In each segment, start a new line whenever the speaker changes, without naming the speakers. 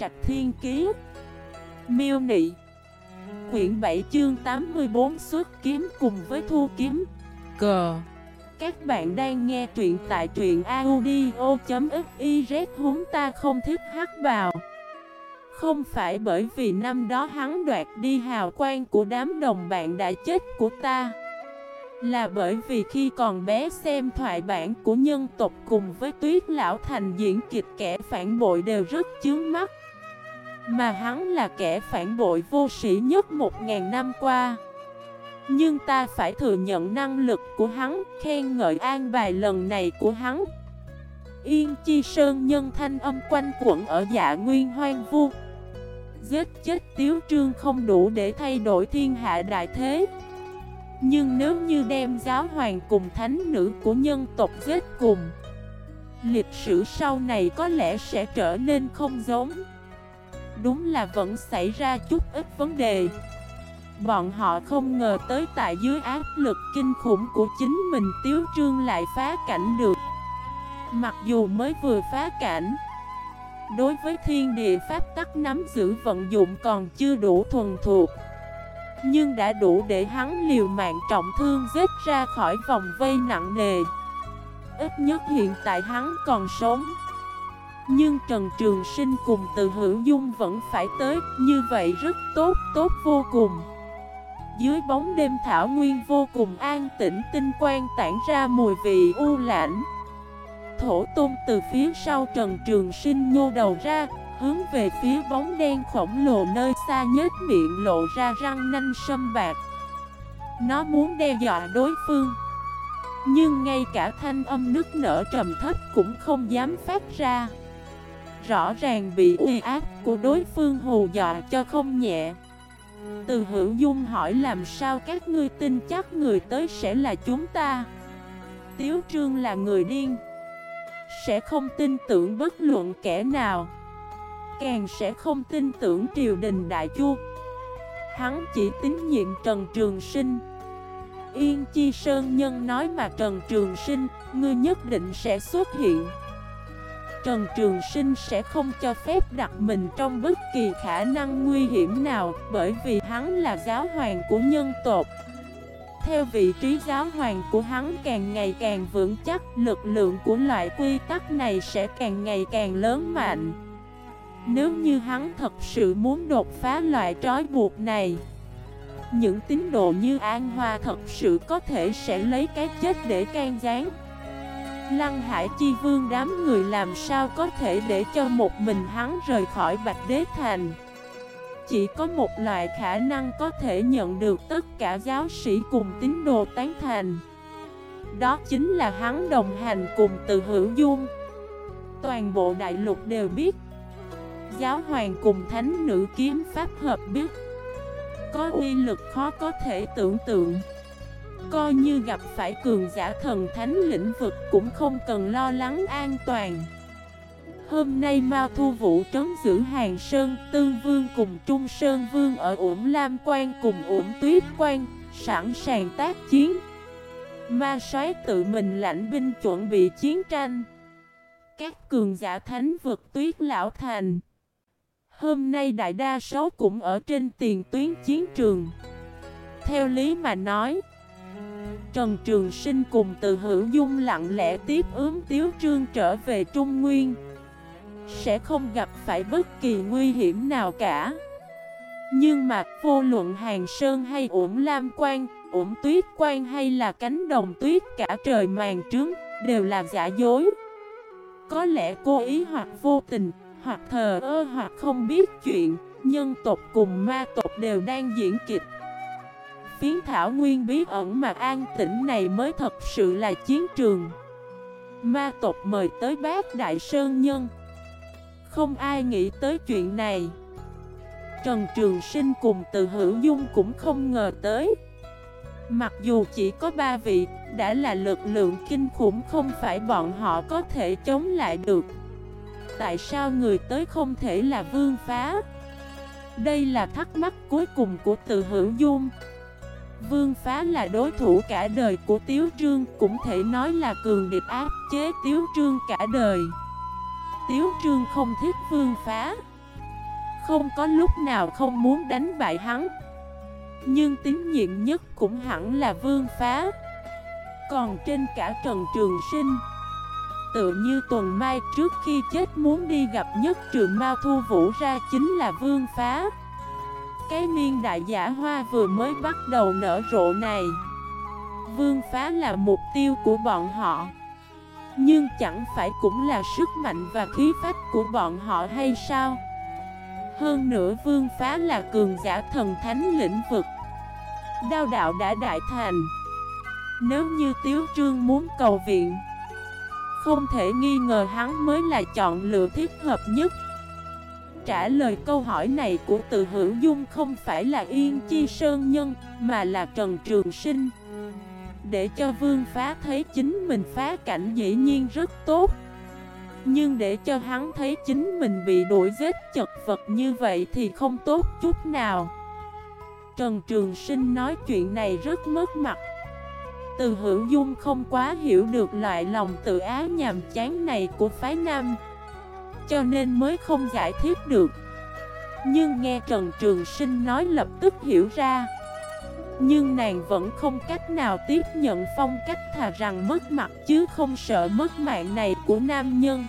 Trạch Thiên Kiế Miêu Nị. Quyển 7 chương 84 xuất kiếm cùng với thu kiếm. Cờ Các bạn đang nghe truyện tại truyện audio.xyz Húng ta không thích hát vào Không phải bởi vì năm đó hắn đoạt đi hào quang của đám đồng bạn đã chết của ta là bởi vì khi còn bé xem thoại bản của nhân tộc cùng với tuyết lão thành diễn kịch kẻ phản bội đều rất chướng mắt mà hắn là kẻ phản bội vô sĩ nhất một ngàn năm qua. Nhưng ta phải thừa nhận năng lực của hắn, khen ngợi an bài lần này của hắn. Yên chi sơn nhân thanh âm quanh quẩn ở dạ nguyên hoang vu. Giết chết tiếu trương không đủ để thay đổi thiên hạ đại thế. Nhưng nếu như đem giáo hoàng cùng thánh nữ của nhân tộc giết cùng Lịch sử sau này có lẽ sẽ trở nên không giống. Đúng là vẫn xảy ra chút ít vấn đề. Bọn họ không ngờ tới tại dưới áp lực kinh khủng của chính mình Tiếu Trương lại phá cảnh được. Mặc dù mới vừa phá cảnh, Đối với thiên địa pháp tắc nắm giữ vận dụng còn chưa đủ thuần thuộc, nhưng đã đủ để hắn liều mạng trọng thương giết ra khỏi vòng vây nặng nề. Ít nhất hiện tại hắn còn sống. Nhưng Trần Trường Sinh cùng từ hữu dung vẫn phải tới. Như vậy rất tốt, tốt vô cùng. Dưới bóng đêm thảo nguyên vô cùng an tĩnh tinh quang tản ra mùi vị u lãnh. Thổ tôn từ phía sau Trần Trường Sinh nhô đầu ra Hướng về phía bóng đen khổng lồ nơi xa nhếch miệng lộ ra răng nanh sâm bạc. Nó muốn đe dọa đối phương. Nhưng ngay cả thanh âm nức nở trầm thấp cũng không dám phát ra. Rõ ràng bị uy ác của đối phương hù dọa cho không nhẹ. Từ hữu dung hỏi làm sao các ngươi tin chắc người tới sẽ là chúng ta? Tiếu trương là người điên. Sẽ không tin tưởng bất luận kẻ nào. Càng sẽ không tin tưởng triều đình đại chu. Hắn chỉ tín nhiệm Trần Trường Sinh. Yên Chi Sơn Nhân nói mà Trần Trường Sinh, Ngươi nhất định sẽ xuất hiện. Trần Trường Sinh sẽ không cho phép đặt mình trong bất kỳ khả năng nguy hiểm nào Bởi vì hắn là giáo hoàng của nhân tộc. Theo vị trí giáo hoàng của hắn càng ngày càng vững chắc, Lực lượng của loại quy tắc này sẽ càng ngày càng lớn mạnh. Nếu như hắn thật sự muốn đột phá loại trói buộc này, Những tín đồ như An Hoa thật sự có thể sẽ lấy cái chết để can gián. Lăng Hải Chi Vương đám người làm sao có thể để cho một mình hắn rời khỏi Bạch Đế Thành? Chỉ có một loại khả năng có thể nhận được tất cả giáo sĩ cùng tín đồ tán thành. Đó chính là hắn đồng hành cùng từ hữu dung. Toàn bộ đại lục đều biết, giáo hoàng cùng thánh nữ kiếm pháp hợp biết Có uy lực khó có thể tưởng tượng. Coi như gặp phải cường giả thần thánh lĩnh vực cũng không cần lo lắng an toàn Hôm nay Mao Thu Vũ trấn giữ Hàng Sơn, Tương Vương cùng Trung Sơn Vương ở Uổng Lam Quan cùng Uổng Tuyết Quan, sẵn sàng tác chiến. Ma soái tự mình lãnh binh chuẩn bị chiến tranh. Các cường giả thánh vực Tuyết Lão Thành Hôm nay đại đa số cũng ở trên tiền tuyến chiến trường Theo lý mà nói Trần Trường Sinh cùng từ hữu dung lặng lẽ tiếp ướm Tiếu Trương trở về Trung Nguyên. Sẽ không gặp phải bất kỳ nguy hiểm nào cả. Nhưng mà vô luận Hàng Sơn hay Ủng Lam Quan, Ủng Tuyết Quan hay là cánh đồng tuyết cả trời màn trướng Đều là giả dối. Có lẽ cố ý hoặc vô tình hoặc thờ ơ hoặc không biết chuyện, nhân tộc cùng ma tộc đều đang diễn kịch. Phiến thảo nguyên bí ẩn mà an tĩnh này mới thật sự là chiến trường. Ma tộc mời tới bác Đại Sơn Nhân. Không ai nghĩ tới chuyện này. Trần Trường Sinh cùng từ hữu dung cũng không ngờ tới. Mặc dù chỉ có ba vị, đã là lực lượng kinh khủng không phải bọn họ có thể chống lại được. Tại sao người tới không thể là vương phá Đây là thắc mắc cuối cùng của từ hữu dung Vương phá là đối thủ cả đời của Tiếu Trương, Cũng thể nói là cường địch áp chế Tiếu Trương cả đời. Tiếu Trương không thích vương phá. Không có lúc nào không muốn đánh bại hắn. Nhưng tín nhiệm nhất cũng hẳn là vương phá. Còn trên cả Trần Trường Sinh, Tự như tuần mai trước khi chết muốn đi gặp nhất trường Mao Thu Vũ ra chính là vương phá. Cái niên đại giả hoa vừa mới bắt đầu nở rộ này. Vương phá là mục tiêu của bọn họ. Nhưng chẳng phải cũng là sức mạnh và khí phách của bọn họ hay sao? Hơn nữa vương phá là cường giả thần thánh lĩnh vực. Đao đạo đã đại thành. Nếu như Tiếu Trương muốn cầu viện, Không thể nghi ngờ hắn mới là chọn lựa thích hợp nhất. Trả lời câu hỏi này của từ hữu dung không phải là Yên Chi Sơn Nhân, Mà là Trần Trường Sinh. Để cho vương phá thấy chính mình phá cảnh dĩ nhiên rất tốt. Nhưng để cho hắn thấy chính mình bị đuổi giết chật vật như vậy thì không tốt chút nào. Trần Trường Sinh nói chuyện này rất mất mặt. Từ hữu dung không quá hiểu được loại lòng tự ái nhàm chán này của phái nam. Cho nên mới không giải thích được. Nhưng nghe Trần Trường Sinh nói lập tức hiểu ra. Nhưng nàng vẫn không cách nào tiếp nhận phong cách thà rằng mất mặt chứ không sợ mất mạng này của nam nhân.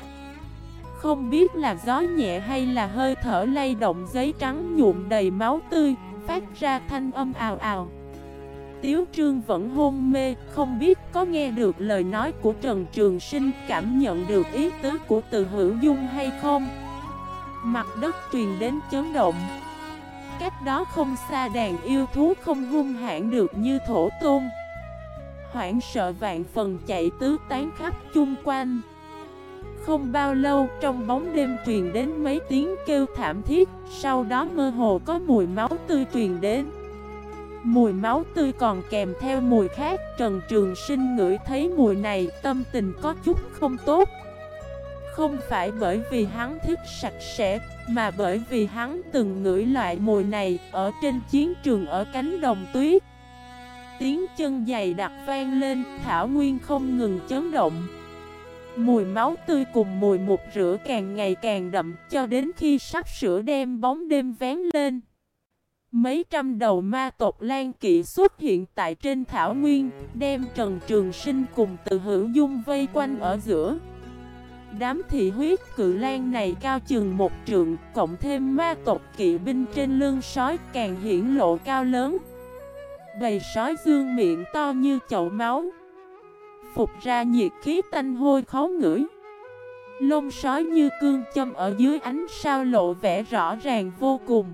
Không biết là gió nhẹ hay là hơi thở lay động giấy trắng nhuộm đầy máu tươi, phát ra thanh âm ào ào. Tiếu trương vẫn hôn mê, không biết có nghe được lời nói của Trần Trường Sinh, cảm nhận được ý tứ của từ hữu dung hay không. Mặt đất truyền đến chấn động. Cách đó không xa đàn yêu thú không hung hãn được như thổ tôn. Hoảng sợ vạn phần chạy tứ tán khắp chung quanh. Không bao lâu trong bóng đêm truyền đến mấy tiếng kêu thảm thiết Sau đó mơ hồ có mùi máu tươi truyền đến Mùi máu tươi còn kèm theo mùi khác. Trần Trường Sinh ngửi thấy mùi này, tâm tình có chút không tốt. Không phải bởi vì hắn thích sạch sẽ, Mà bởi vì hắn từng ngửi loại mùi này Ở trên chiến trường ở cánh đồng tuyết. Tiếng chân dày đặc vang lên, Thảo Nguyên không ngừng chấn động. Mùi máu tươi cùng mùi mục rửa càng ngày càng đậm, cho đến khi sắp sửa đem bóng đêm vén lên. Mấy trăm đầu ma tộc lan kỵ xuất hiện tại trên thảo nguyên, đem Trần Trường Sinh cùng từ hữu dung vây quanh ở giữa. Đám thị huyết cự lan này cao chừng một trượng, cộng thêm ma tộc kỵ binh trên lưng sói càng hiển lộ cao lớn. Bầy sói dương miệng to như chậu máu phục ra nhiệt khí tanh hôi khó ngửi Lông sói như cương châm ở dưới ánh sao lộ vẻ rõ ràng vô cùng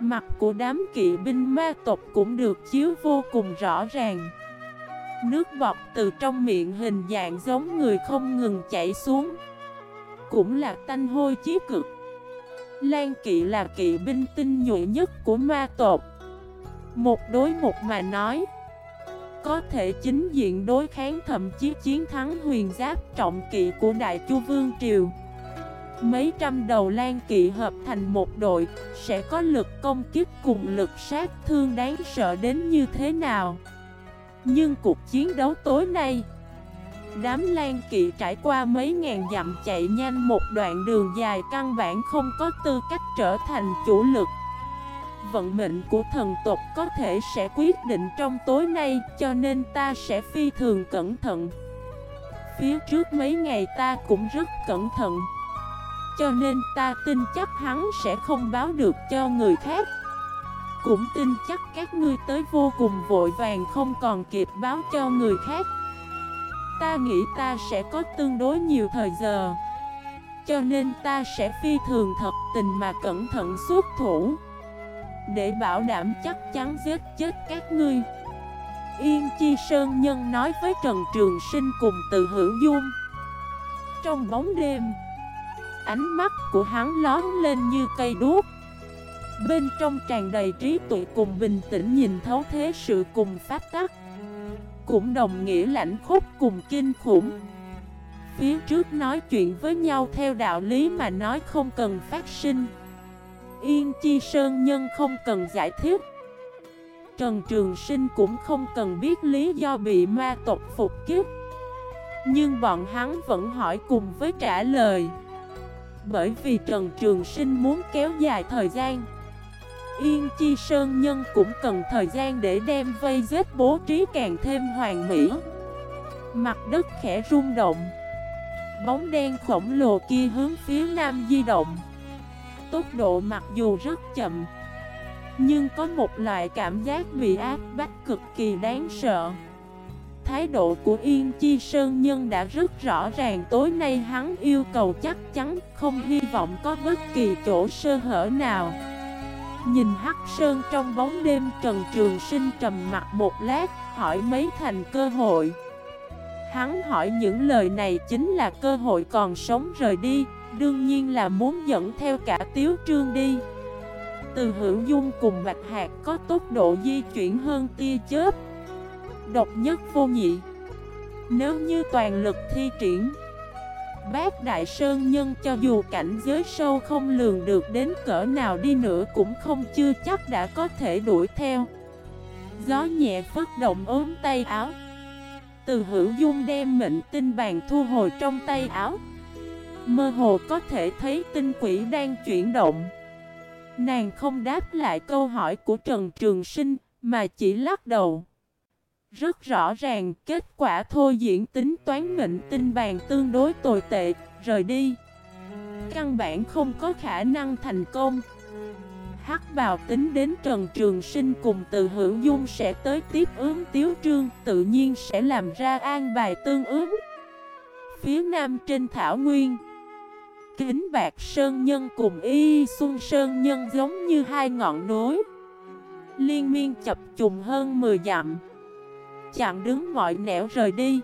Mặt của đám kỵ binh ma tộc cũng được chiếu vô cùng rõ ràng. Nước bọt từ trong miệng hình dạng giống người không ngừng chảy xuống. Cũng là tanh hôi chí cực. Lan kỵ là kỵ binh tinh nhuệ nhất của ma tộc. Một đối một mà nói, có thể chính diện đối kháng thậm chí chiến thắng huyền giáp trọng kỵ của Đại Chu Vương Triều. Mấy trăm đầu lan kỵ hợp thành một đội, sẽ có lực công kích cùng lực sát thương đáng sợ đến như thế nào. Nhưng cuộc chiến đấu tối nay, đám lan kỵ trải qua mấy ngàn dặm chạy nhanh một đoạn đường dài căn bản không có tư cách trở thành chủ lực. Vận mệnh của thần tộc có thể sẽ quyết định trong tối nay Cho nên ta sẽ phi thường cẩn thận. Phía trước mấy ngày ta cũng rất cẩn thận. Cho nên ta tin chắc hắn sẽ không báo được cho người khác. Cũng tin chắc các ngươi tới vô cùng vội vàng không còn kịp báo cho người khác. Ta nghĩ ta sẽ có tương đối nhiều thời giờ. Cho nên ta sẽ phi thường thật tình mà cẩn thận suốt thủ. Để bảo đảm chắc chắn giết chết các ngươi. Yên Chi Sơn Nhân nói với Trần Trường Sinh cùng từ hữu dung. Trong bóng đêm Ánh mắt của hắn lón lên như cây đuốc. Bên trong tràn đầy trí tuệ cùng bình tĩnh nhìn thấu thế sự cùng phát tắc. Cũng đồng nghĩa lãnh khúc cùng kinh khủng. Phía trước nói chuyện với nhau theo đạo lý mà nói không cần phát sinh. Yên Chi Sơn Nhân không cần giải thích. Trần Trường Sinh cũng không cần biết lý do bị ma tộc phục kiếp Nhưng bọn hắn vẫn hỏi cùng với trả lời bởi vì Trần Trường Sinh muốn kéo dài thời gian. Yên Chi Sơn Nhân cũng cần thời gian để đem vây giết bố trí càng thêm hoàn mỹ. Mặt đất khẽ rung động. Bóng đen khổng lồ kia hướng phía nam di động. Tốc độ mặc dù rất chậm, Nhưng có một loại cảm giác bị áp bách cực kỳ đáng sợ. Thái độ của Yên Chi Sơn Nhân đã rất rõ ràng, Tối nay hắn yêu cầu chắc chắn Không hy vọng có bất kỳ chỗ sơ hở nào. Nhìn Hắc Sơn trong bóng đêm, Trần Trường Sinh trầm mặt một lát, Hỏi mấy thành cơ hội. Hắn hỏi những lời này chính là cơ hội còn sống rời đi, Đương nhiên là muốn dẫn theo cả Tiếu Trương đi. Từ hữu dung cùng Bạch Hạc có tốc độ di chuyển hơn tia chớp. Độc nhất vô nhị. Nếu như toàn lực thi triển, Bác Đại Sơn Nhân cho dù cảnh giới sâu không lường được đến cỡ nào đi nữa cũng không chưa chắc đã có thể đuổi theo. Gió nhẹ phất động ốm tay áo. Từ hữu dung đem mệnh tinh bàn thu hồi trong tay áo. Mơ hồ có thể thấy tinh quỷ đang chuyển động. Nàng không đáp lại câu hỏi của Trần Trường Sinh, Mà chỉ lắc đầu. Rất rõ ràng, kết quả thôi diễn tính toán mệnh tinh bàn tương đối tồi tệ, Rời đi. Căn bản không có khả năng thành công. Hắc bào tính đến Trần Trường Sinh cùng từ hữu dung sẽ tới tiếp ứng Tiếu Trương, Tự nhiên sẽ làm ra an bài tương ứng. Phía nam trên Thảo Nguyên, Kính Bạc Sơn Nhân cùng Y Xuân Sơn Nhân giống như hai ngọn núi. Liên miên chập trùng hơn 10 dặm. Chặn đứng mọi nẻo rời đi.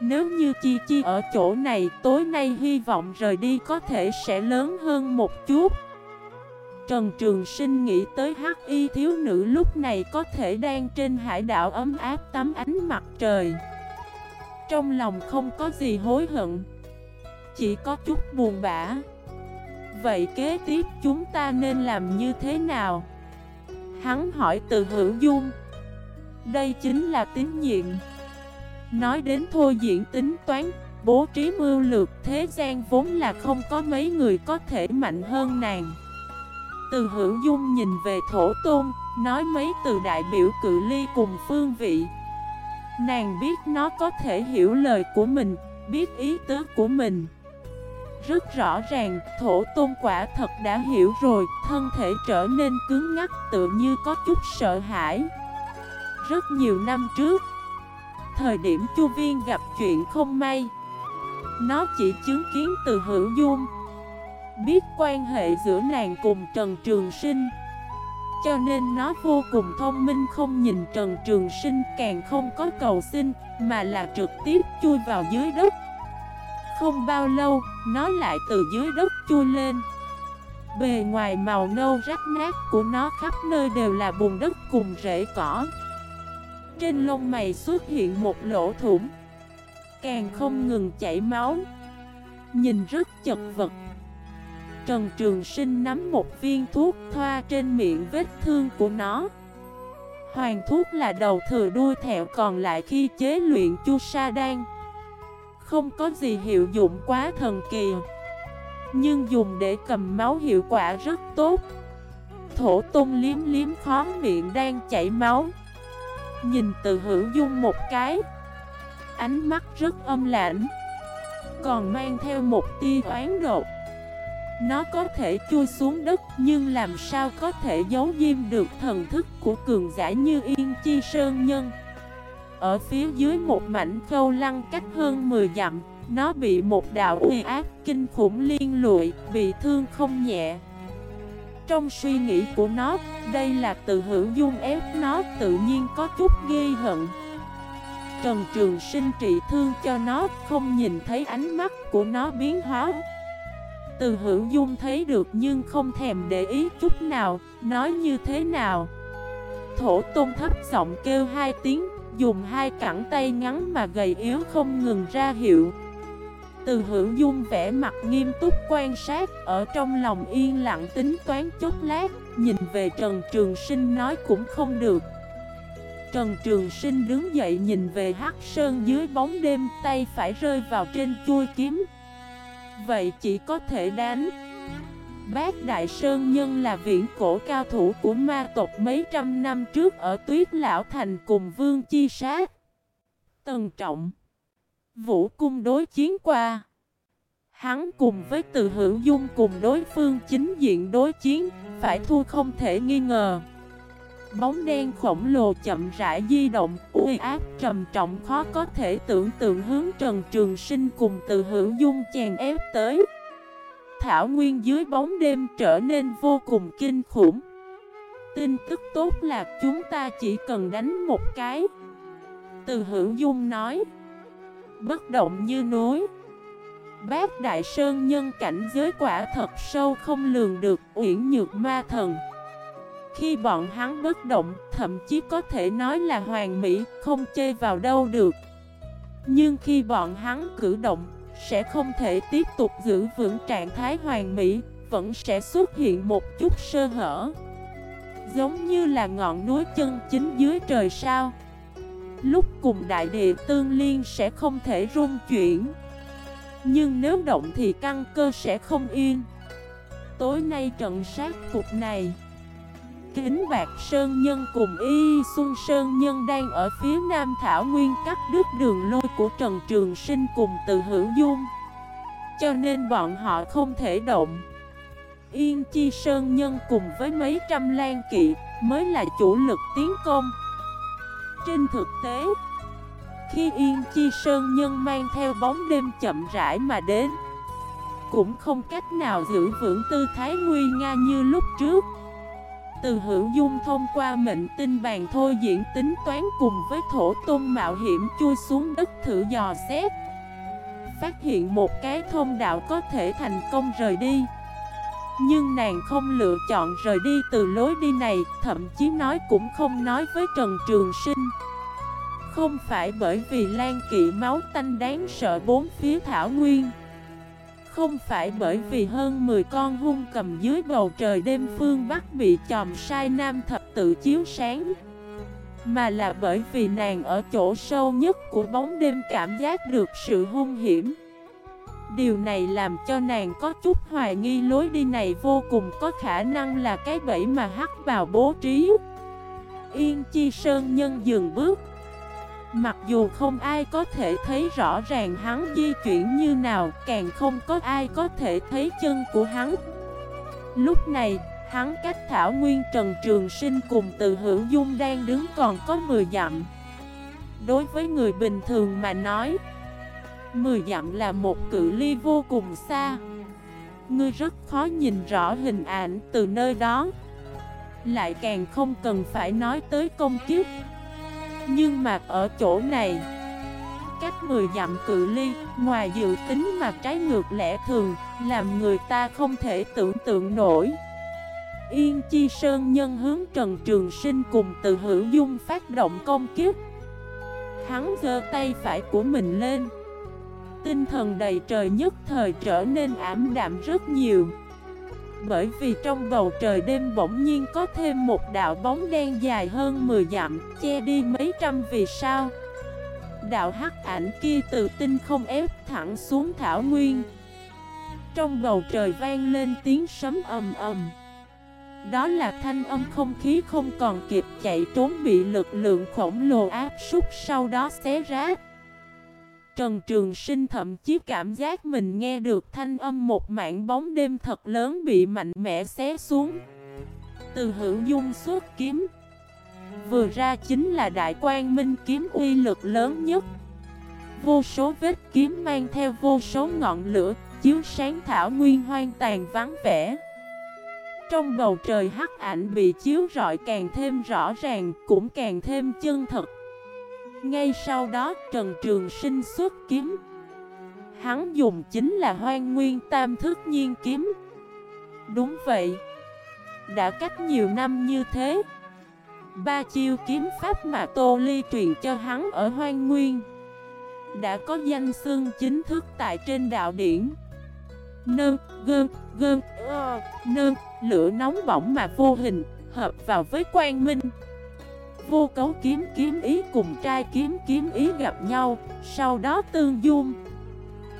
Nếu như Chi Chi ở chỗ này, Tối nay hy vọng rời đi có thể sẽ lớn hơn một chút. Trần Trường Sinh nghĩ tới hắc y thiếu nữ lúc này có thể đang trên hải đảo ấm áp tắm ánh mặt trời. Trong lòng không có gì hối hận, chỉ có chút buồn bã. Vậy kế tiếp chúng ta nên làm như thế nào? Hắn hỏi từ hữu dung. Đây chính là tín nhiệm. Nói đến thôi diễn tính toán Bố trí mưu lược thế gian vốn là không có mấy người có thể mạnh hơn nàng. Từ hữu dung nhìn về thổ tôn Nói mấy từ đại biểu cự ly cùng phương vị. Nàng biết nó có thể hiểu lời của mình Biết ý tứ của mình. Rất rõ ràng, thổ tôn quả thật đã hiểu rồi, thân thể trở nên cứng ngắc tự như có chút sợ hãi. Rất nhiều năm trước, thời điểm Chu Viên gặp chuyện không may, nó chỉ chứng kiến từ hữu dung, biết quan hệ giữa nàng cùng Trần Trường Sinh. Cho nên nó vô cùng thông minh không nhìn Trần Trường Sinh càng không có cầu xin Mà là trực tiếp chui vào dưới đất. Không bao lâu, nó lại từ dưới đất chui lên. Bề ngoài màu nâu rách nát của nó khắp nơi đều là bùn đất cùng rễ cỏ. Trên lông mày xuất hiện một lỗ thủng. Càng không ngừng chảy máu. Nhìn rất chật vật. Trần Trường Sinh nắm một viên thuốc thoa trên miệng vết thương của nó. Hoàng thuốc là đầu thừa đuôi thẹo còn lại khi chế luyện chu sa đan. Không có gì hiệu dụng quá thần kỳ. Nhưng dùng để cầm máu hiệu quả rất tốt. Thổ tung liếm liếm khó miệng đang chảy máu. Nhìn từ hữu dung một cái. Ánh mắt rất âm lãnh. Còn mang theo một tia oán đột Nó có thể chui xuống đất Nhưng làm sao có thể giấu diêm được thần thức của cường giả như Yên Chi Sơn Nhân? Ở phía dưới một mảnh khâu lăng cách hơn 10 dặm Nó bị một đạo uy ác kinh khủng liên lụi, bị thương không nhẹ. Trong suy nghĩ của nó, đây là từ hữu dung ép nó tự nhiên có chút ghi hận. Trần Trường Sinh trị thương cho nó, không nhìn thấy ánh mắt của nó biến hóa. Từ hữu dung thấy được nhưng không thèm để ý chút nào, nói như thế nào? Thổ tôn thấp giọng kêu hai tiếng Dùng hai cẳng tay ngắn mà gầy yếu không ngừng ra hiệu. Từ hữu dung vẽ mặt nghiêm túc quan sát, Ở trong lòng yên lặng tính toán chút lát, Nhìn về Trần Trường Sinh nói cũng không được. Trần Trường Sinh đứng dậy nhìn về Hắc Sơn dưới bóng đêm, Tay phải rơi vào trên chui kiếm. Vậy chỉ có thể đánh. Bác Đại Sơn Nhân là viễn cổ cao thủ của ma tộc mấy trăm năm trước ở Tuyết Lão Thành cùng Vương Chi Sát. Tần Trọng Vũ cung đối chiến qua. Hắn cùng với từ hữu dung cùng đối phương chính diện đối chiến, Phải thua không thể nghi ngờ. Bóng đen khổng lồ chậm rãi di động, uy áp trầm trọng khó có thể tưởng tượng hướng Trần Trường Sinh cùng từ hữu dung chèn ép tới. Thảo Nguyên dưới bóng đêm trở nên vô cùng kinh khủng. Tin tức tốt là chúng ta chỉ cần đánh một cái. Từ hữu dung nói. Bất động như núi. Bác Đại Sơn nhân cảnh giới quả thật sâu không lường được uyển nhược ma thần. Khi bọn hắn bất động, thậm chí có thể nói là hoàn mỹ, không chê vào đâu được. Nhưng khi bọn hắn cử động, sẽ không thể tiếp tục giữ vững trạng thái hoàn mỹ, Vẫn sẽ xuất hiện một chút sơ hở. Giống như là ngọn núi chân chính dưới trời sao? Lúc cùng đại địa tương liên sẽ không thể rung chuyển. Nhưng nếu động thì căn cơ sẽ không yên. Tối nay trận sát cục này, Kính Bạc Sơn Nhân cùng Y Xuân Sơn Nhân đang ở phía Nam Thảo Nguyên cắt đứt đường lôi của Trần Trường Sinh cùng từ hữu dung. Cho nên bọn họ không thể động. Yên Chi Sơn Nhân cùng với mấy trăm lan kỵ mới là chủ lực tiến công trên thực tế, khi Yên Chi Sơn Nhân mang theo bóng đêm chậm rãi mà đến, cũng không cách nào giữ vững tư thái nguy nga như lúc trước. Từ hữu dung thông qua mệnh tinh bàn thôi diễn tính toán cùng với thổ tôn mạo hiểm chui xuống đất thử dò xét. Phát hiện một cái thông đạo có thể thành công rời đi. Nhưng nàng không lựa chọn rời đi từ lối đi này, Thậm chí nói cũng không nói với Trần Trường Sinh. Không phải bởi vì lan kỵ máu tanh đáng sợ bốn phía thảo nguyên. Không phải bởi vì hơn 10 con hung cầm dưới bầu trời đêm phương Bắc bị chòm sai nam thập tự chiếu sáng, Mà là bởi vì nàng ở chỗ sâu nhất của bóng đêm cảm giác được sự hung hiểm. Điều này làm cho nàng có chút hoài nghi lối đi này vô cùng có khả năng là cái bẫy mà hắc vào bố trí. Yên Chi Sơn nhân dừng bước. Mặc dù không ai có thể thấy rõ ràng hắn di chuyển như nào Càng không có ai có thể thấy chân của hắn. Lúc này, hắn cách Thảo Nguyên Trần Trường Sinh cùng từ hữu dung đang đứng còn có 10 dặm. Đối với người bình thường mà nói Mười dặm là một cự ly vô cùng xa. Ngươi rất khó nhìn rõ hình ảnh từ nơi đó. Lại càng không cần phải nói tới công kiếp. Nhưng mà ở chỗ này, Cách 10 dặm cự ly, Ngoài dự tính mà trái ngược lẽ thường, Làm người ta không thể tưởng tượng nổi. Yên Chi Sơn nhân hướng Trần Trường Sinh cùng từ hữu dung phát động công kiếp. Hắn giơ tay phải của mình lên. Tinh thần đầy trời nhất thời trở nên ảm đạm rất nhiều. Bởi vì trong bầu trời đêm bỗng nhiên có thêm một đạo bóng đen dài hơn 10 dặm, Che đi mấy trăm vì sao. Đạo hắc ảnh kia từ tinh không ép thẳng xuống thảo nguyên. Trong bầu trời vang lên tiếng sấm ầm ầm. Đó là thanh âm không khí không còn kịp chạy trốn bị lực lượng khổng lồ áp súc sau đó xé rách. Trần Trường Sinh thậm chí cảm giác mình nghe được thanh âm một mảng bóng đêm thật lớn bị mạnh mẽ xé xuống. Từ hữu dung suốt kiếm. Vừa ra chính là đại quan minh kiếm uy lực lớn nhất. Vô số vết kiếm mang theo vô số ngọn lửa, chiếu sáng thảo nguyên hoang tàn vắng vẻ. Trong bầu trời hắc ảnh bị chiếu rọi càng thêm rõ ràng, cũng càng thêm chân thật. Ngay sau đó Trần Trường Sinh xuất kiếm. Hắn dùng chính là hoang nguyên tam thức nhiên kiếm. Đúng vậy. Đã cách nhiều năm như thế Ba chiêu kiếm pháp mà Tô Ly truyền cho hắn ở hoang nguyên Đã có danh xưng chính thức tại trên đạo điển. Nơ, gơn, gơn, ơ, ờ, nơ, lửa nóng bỏng mà vô hình Hợp vào với quang minh. Vô cấu kiếm kiếm ý cùng trai kiếm kiếm ý gặp nhau, Sau đó tương dung.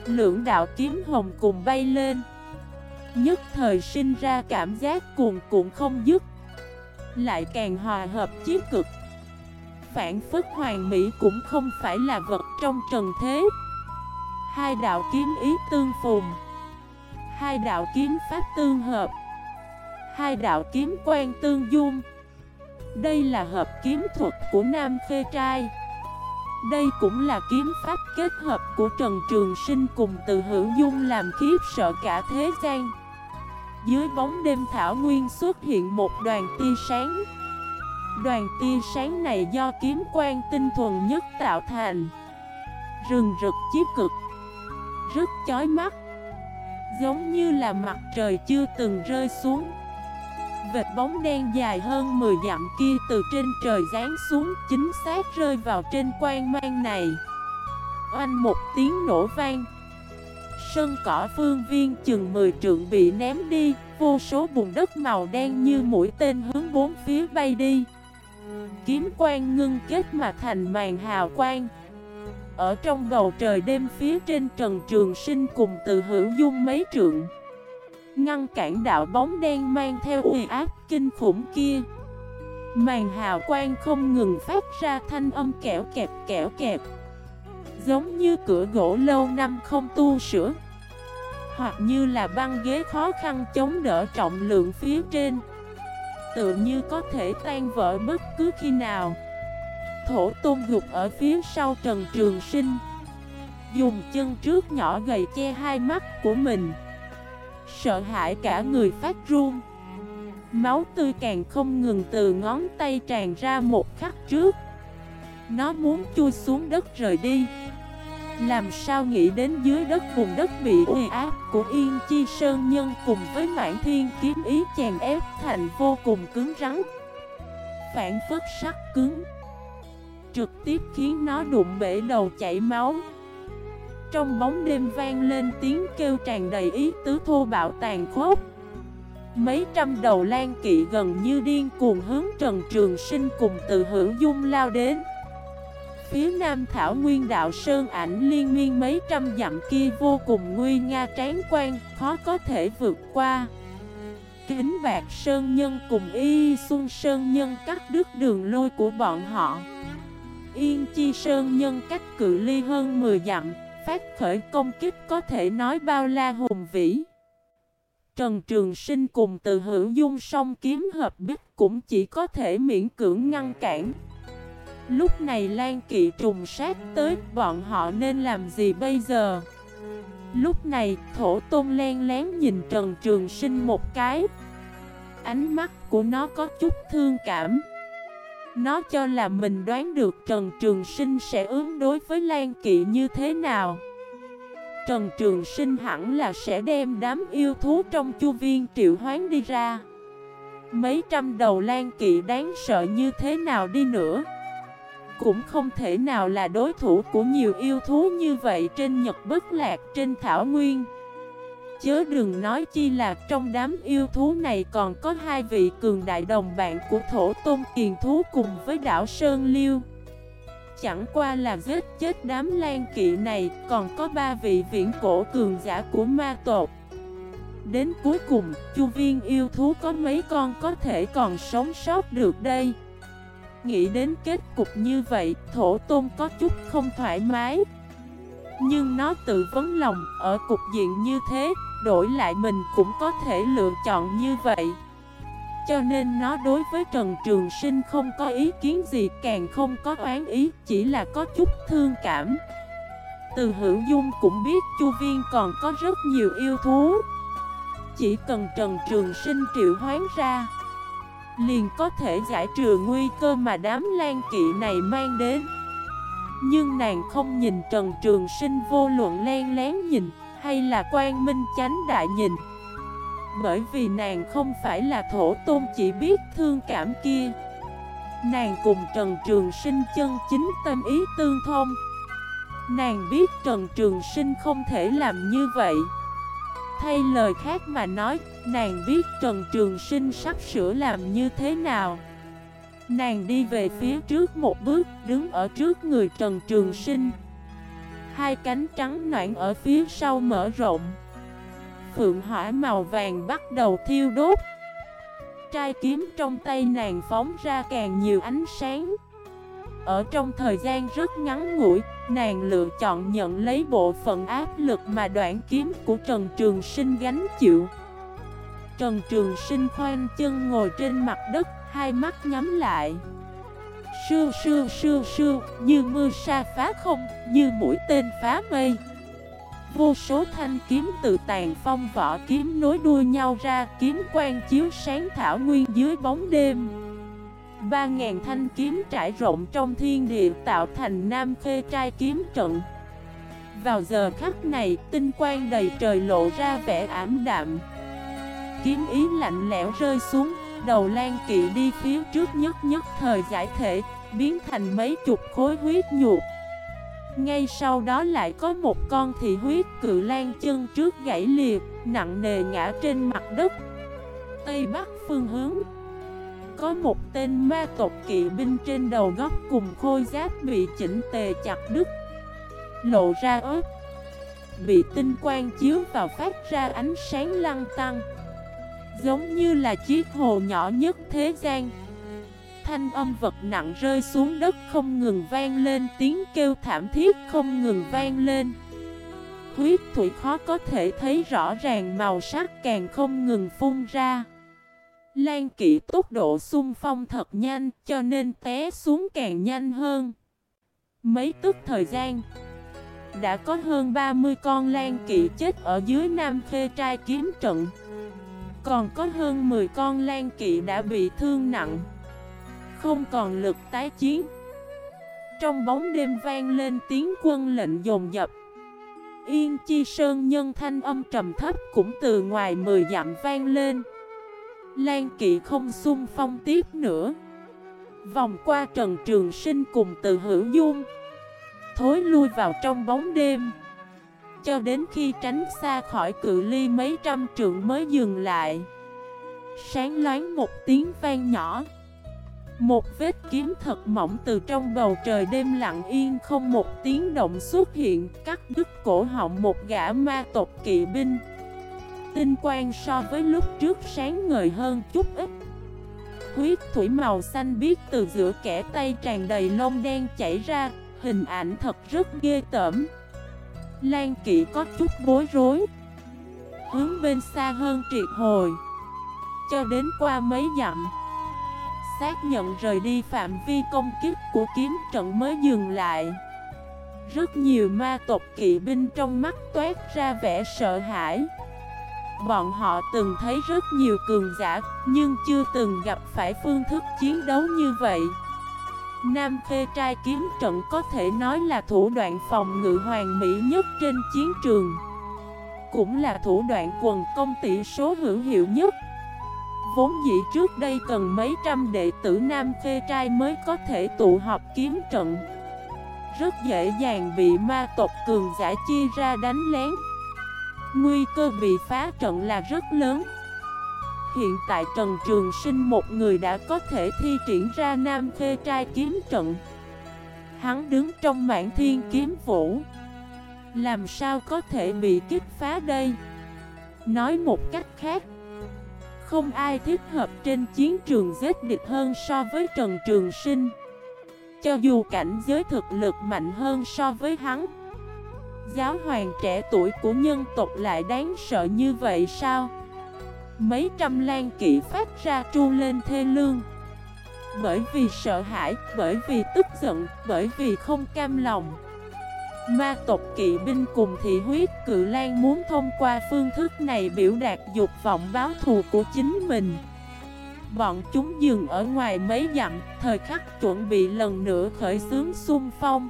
Lưỡng đạo kiếm hồng cùng bay lên. Nhất thời sinh ra cảm giác cuồn cuộn không dứt. Lại càng hòa hợp chí cực. Phản phức hoàng mỹ cũng không phải là vật trong trần thế. Hai đạo kiếm ý tương phùng. Hai đạo kiếm pháp tương hợp. Hai đạo kiếm quan tương dung. Đây là hợp kiếm thuật của Nam Phê Trai. Đây cũng là kiếm pháp kết hợp của Trần Trường Sinh cùng từ hữu dung làm khiếp sợ cả thế gian. Dưới bóng đêm thảo nguyên xuất hiện một đoàn tia sáng. Đoàn tia sáng này do kiếm quan tinh thuần nhất tạo thành. Rừng rực chiếc cực. Rất chói mắt. Giống như là mặt trời chưa từng rơi xuống. Vệt bóng đen dài hơn 10 dặm kia từ trên trời rán xuống, Chính xác rơi vào trên quan mang này. Oanh một tiếng nổ vang. Sân cỏ phương viên chừng 10 trượng bị ném đi, Vô số bùn đất màu đen như mũi tên hướng bốn phía bay đi. Kiếm quang ngưng kết mà thành màn hào quang. Ở trong bầu trời đêm phía trên Trần Trường Sinh cùng từ hữu dung mấy trượng. Ngăn cản đạo bóng đen mang theo uy áp kinh khủng kia. Màn hào quang không ngừng phát ra thanh âm kẹo kẹp kẹo kẹp. Giống như cửa gỗ lâu năm không tu sửa. Hoặc như là băng ghế khó khăn chống đỡ trọng lượng phía trên. Tự như có thể tan vỡ bất cứ khi nào. Thổ tôn gục ở phía sau Trần Trường Sinh. Dùng chân trước nhỏ gầy che hai mắt của mình. Sợ hãi cả người phát run. Máu tươi càng không ngừng từ ngón tay tràn ra một khắc trước. Nó muốn chui xuống đất rời đi. Làm sao nghĩ đến dưới đất vùng đất bị uy áp của Yên Chi Sơn Nhân Cùng với Mãn Thiên kiếm ý chèn ép thành vô cùng cứng rắn? Phản phất sắc cứng. Trực tiếp khiến nó đụng bể đầu chảy máu trong bóng đêm vang lên tiếng kêu tràn đầy ý tứ thô bạo tàn khốc. Mấy trăm đầu lan kỵ gần như điên cuồng hướng Trần Trường Sinh cùng từ hữu dung lao đến. Phía nam thảo nguyên đạo sơn ảnh liên miên mấy trăm dặm kia vô cùng nguy nga tráng quan, khó có thể vượt qua. Kính bạc sơn nhân cùng y xuân sơn nhân cắt đứt đường lôi của bọn họ. Yên chi sơn nhân cách cự ly hơn 10 dặm. Phát khởi công kích có thể nói bao la hùng vĩ. Trần Trường Sinh cùng từ hữu dung song kiếm hợp bích cũng chỉ có thể miễn cưỡng ngăn cản. Lúc này Lan Kỵ trùng sát tới, bọn họ nên làm gì bây giờ? Lúc này, thổ tôn len lén nhìn Trần Trường Sinh một cái. Ánh mắt của nó có chút thương cảm nó cho là mình đoán được Trần Trường Sinh sẽ ứng đối với Lan Kỵ như thế nào. Trần Trường Sinh hẳn là sẽ đem đám yêu thú trong chu viên triệu hoán đi ra. Mấy trăm đầu Lan Kỵ đáng sợ như thế nào đi nữa? Cũng không thể nào là đối thủ của nhiều yêu thú như vậy trên Nhật Bất Lạc trên Thảo Nguyên. Chớ đừng nói chi là trong đám yêu thú này còn có hai vị cường đại đồng bạn của thổ tôn kiền thú cùng với đảo Sơn Liêu. Chẳng qua là giết chết đám lan kỵ này còn có ba vị viễn cổ cường giả của ma tột Đến cuối cùng, chu viên yêu thú có mấy con có thể còn sống sót được đây? Nghĩ đến kết cục như vậy, thổ tôn có chút không thoải mái. Nhưng nó tự vấn lòng, ở cục diện như thế, đổi lại mình cũng có thể lựa chọn như vậy. Cho nên nó đối với Trần Trường Sinh không có ý kiến gì càng không có oán ý Chỉ là có chút thương cảm. Từ hữu dung cũng biết Chu Viên còn có rất nhiều yêu thú. Chỉ cần Trần Trường Sinh triệu hoán ra Liền có thể giải trừ nguy cơ mà đám lan kỵ này mang đến. Nhưng nàng không nhìn Trần Trường Sinh vô luận len lén nhìn, hay là quan minh chánh đại nhìn. Bởi vì nàng không phải là thổ tôn chỉ biết thương cảm kia. Nàng cùng Trần Trường Sinh chân chính tâm ý tương thông. Nàng biết Trần Trường Sinh không thể làm như vậy. Thay lời khác mà nói, Nàng biết Trần Trường Sinh sắp sửa làm như thế nào. Nàng đi về phía trước một bước, Đứng ở trước người Trần Trường Sinh. Hai cánh trắng noãn ở phía sau mở rộng. Phượng hỏa màu vàng bắt đầu thiêu đốt. Trai kiếm trong tay nàng phóng ra càng nhiều ánh sáng. Ở trong thời gian rất ngắn ngủi, Nàng lựa chọn nhận lấy bộ phận áp lực mà đoạn kiếm của Trần Trường Sinh gánh chịu. Trần Trường Sinh khoanh chân ngồi trên mặt đất Hai mắt nhắm lại. Sưu sưu sưu sưu Như mưa sa phá không, Như mũi tên phá mây. Vô số thanh kiếm từ tàn phong vỏ kiếm nối đuôi nhau ra, Kiếm quang chiếu sáng thảo nguyên dưới bóng đêm. Ba ngàn thanh kiếm trải rộng trong thiên địa, tạo thành nam khê trai kiếm trận. Vào giờ khắc này, tinh quang đầy trời lộ ra vẻ ảm đạm. Kiếm ý lạnh lẽo rơi xuống Đầu lan kỵ đi phía trước nhất nhất thời giải thể Biến thành mấy chục khối huyết nhục ngay sau đó lại có một con thị huyết cự lan chân trước gãy liệt, nặng nề ngã trên mặt đất. Tây Bắc phương hướng Có một tên ma tộc kỵ binh trên đầu góc cùng khôi giáp bị chỉnh tề chặt đứt Lộ ra ớt Bị tinh quang chiếu vào phát ra ánh sáng lăng tăng Giống như là chiếc hồ nhỏ nhất thế gian. Thanh âm vật nặng rơi xuống đất không ngừng vang lên, Tiếng kêu thảm thiết không ngừng vang lên. Huyết thủy khó có thể thấy rõ ràng, màu sắc càng không ngừng phun ra. Lan kỵ tốc độ xung phong thật nhanh, cho nên té xuống càng nhanh hơn. Mấy tức thời gian, Đã có hơn 30 con lan kỵ chết ở dưới Nam Khê Trai kiếm trận. Còn có hơn 10 con lan kỵ đã bị thương nặng. Không còn lực tái chiến. Trong bóng đêm vang lên tiếng quân lệnh dồn dập. Yên chi sơn nhân thanh âm trầm thấp cũng từ ngoài mười dặm vang lên. Lan kỵ không xung phong tiếp nữa. Vòng qua Trần Trường Sinh cùng từ hữu dung. Thối lui vào trong bóng đêm. Cho đến khi tránh xa khỏi cự ly mấy trăm trượng mới dừng lại. Sáng loáng một tiếng vang nhỏ. Một vết kiếm thật mỏng từ trong bầu trời đêm lặng yên không một tiếng động xuất hiện, Cắt đứt cổ họng một gã ma tộc kỵ binh. Tinh quang so với lúc trước sáng ngời hơn chút ít. Huyết thủy màu xanh biếc từ giữa kẻ tay tràn đầy lông đen chảy ra, Hình ảnh thật rất ghê tởm. Lan kỵ có chút bối rối. Hướng bên xa hơn triệt hồi. Cho đến qua mấy dặm, xác nhận rời đi phạm vi công kích của kiếm trận mới dừng lại. Rất nhiều ma tộc kỵ binh trong mắt toát ra vẻ sợ hãi. Bọn họ từng thấy rất nhiều cường giả, Nhưng chưa từng gặp phải phương thức chiến đấu như vậy. Nam Khê Trai kiếm trận có thể nói là thủ đoạn phòng ngự hoàn mỹ nhất trên chiến trường. Cũng là thủ đoạn quần công tỷ số hữu hiệu nhất. Vốn dĩ trước đây cần mấy trăm đệ tử Nam Khê Trai mới có thể tụ họp kiếm trận. Rất dễ dàng bị ma tộc cường giả chia ra đánh lén. Nguy cơ bị phá trận là rất lớn. Hiện tại Trần Trường Sinh một người đã có thể thi triển ra Nam Khê Trai kiếm trận. Hắn đứng trong mảng thiên kiếm vũ. Làm sao có thể bị kích phá đây? Nói một cách khác, không ai thích hợp trên chiến trường giết địch hơn so với Trần Trường Sinh. Cho dù cảnh giới thực lực mạnh hơn so với hắn, Giáo hoàng trẻ tuổi của nhân tộc lại đáng sợ như vậy sao? Mấy trăm lan kỵ phát ra tru lên thê lương. Bởi vì sợ hãi, bởi vì tức giận, bởi vì không cam lòng. Ma tộc kỵ binh cùng thị huyết cự lan muốn thông qua phương thức này biểu đạt dục vọng báo thù của chính mình. Bọn chúng dừng ở ngoài mấy dặm, thời khắc chuẩn bị lần nữa khởi xướng xung phong.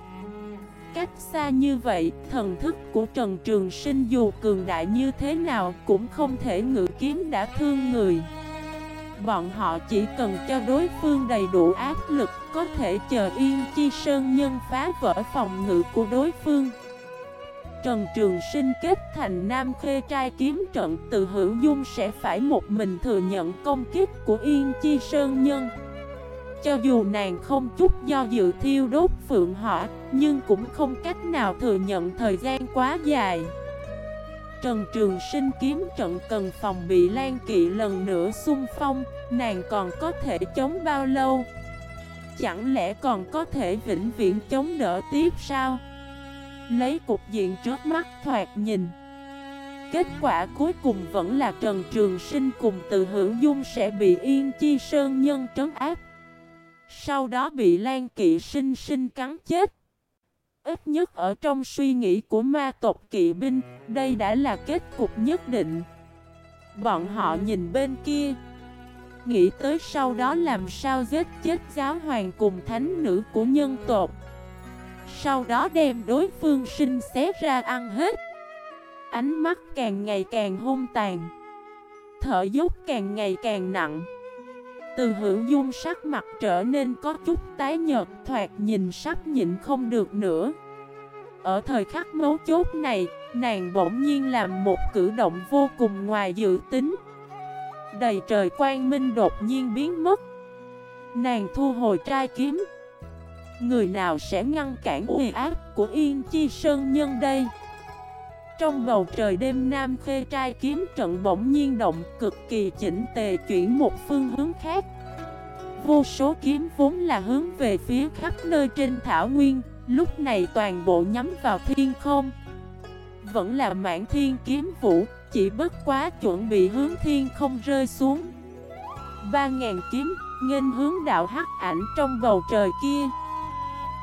Cách xa như vậy, thần thức của Trần Trường Sinh dù cường đại như thế nào cũng không thể ngự kiếm đã thương người. Bọn họ chỉ cần cho đối phương đầy đủ áp lực Có thể chờ Yên Chi Sơn nhân phá vỡ phòng ngự của đối phương. Trần Trường Sinh kết thành Nam Khê trai kiếm trận Từ hữu dung sẽ phải một mình thừa nhận công kích của Yên Chi Sơn nhân. Cho dù nàng không chút do dự thiêu đốt phượng hỏa, Nhưng cũng không cách nào thừa nhận thời gian quá dài. Trần Trường Sinh kiếm trận cần phòng bị Lan Kỵ lần nữa xung phong, Nàng còn có thể chống bao lâu? Chẳng lẽ còn có thể vĩnh viễn chống đỡ tiếp sao? Lấy cục diện trước mắt thoạt nhìn. Kết quả cuối cùng vẫn là Trần Trường Sinh cùng từ hữu dung sẽ bị Yên Chi Sơn Nhân trấn áp. Sau đó bị Lan Kỵ sinh sinh cắn chết. Ít nhất ở trong suy nghĩ của ma tộc kỵ binh, Đây đã là kết cục nhất định. Bọn họ nhìn bên kia, Nghĩ tới sau đó làm sao giết chết giáo hoàng cùng thánh nữ của nhân tộc. Sau đó đem đối phương sinh xé ra ăn hết. Ánh mắt càng ngày càng hung tàn, Thở dốc càng ngày càng nặng. Từ hữu dung sắc mặt trở nên có chút tái nhợt, Thoạt nhìn sắp nhịn không được nữa. Ở thời khắc mấu chốt này, Nàng bỗng nhiên làm một cử động vô cùng ngoài dự tính. Đầy trời quang minh đột nhiên biến mất. Nàng thu hồi trai kiếm. Người nào sẽ ngăn cản uy áp của Yên Chi Sơn Nhân đây? Trong bầu trời đêm Nam Khê trai kiếm trận bỗng nhiên động, cực kỳ chỉnh tề chuyển một phương hướng khác. Vô số kiếm vốn là hướng về phía khắp nơi trên thảo nguyên, Lúc này toàn bộ nhắm vào thiên không. Vẫn là mãn thiên kiếm vũ, Chỉ bất quá chuẩn bị hướng thiên không rơi xuống. Ba ngàn kiếm, nghênh hướng đạo hắc ảnh trong bầu trời kia.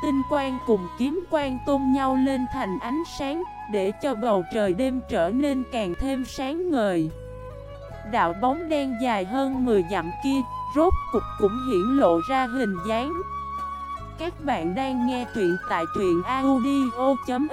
Tinh quang cùng kiếm quang tôn nhau lên thành ánh sáng. Để cho bầu trời đêm trở nên càng thêm sáng ngời. Đạo bóng đen dài hơn 10 dặm kia, Rốt cục cũng hiển lộ ra hình dáng. Các bạn đang nghe truyện tại truyện audio.fif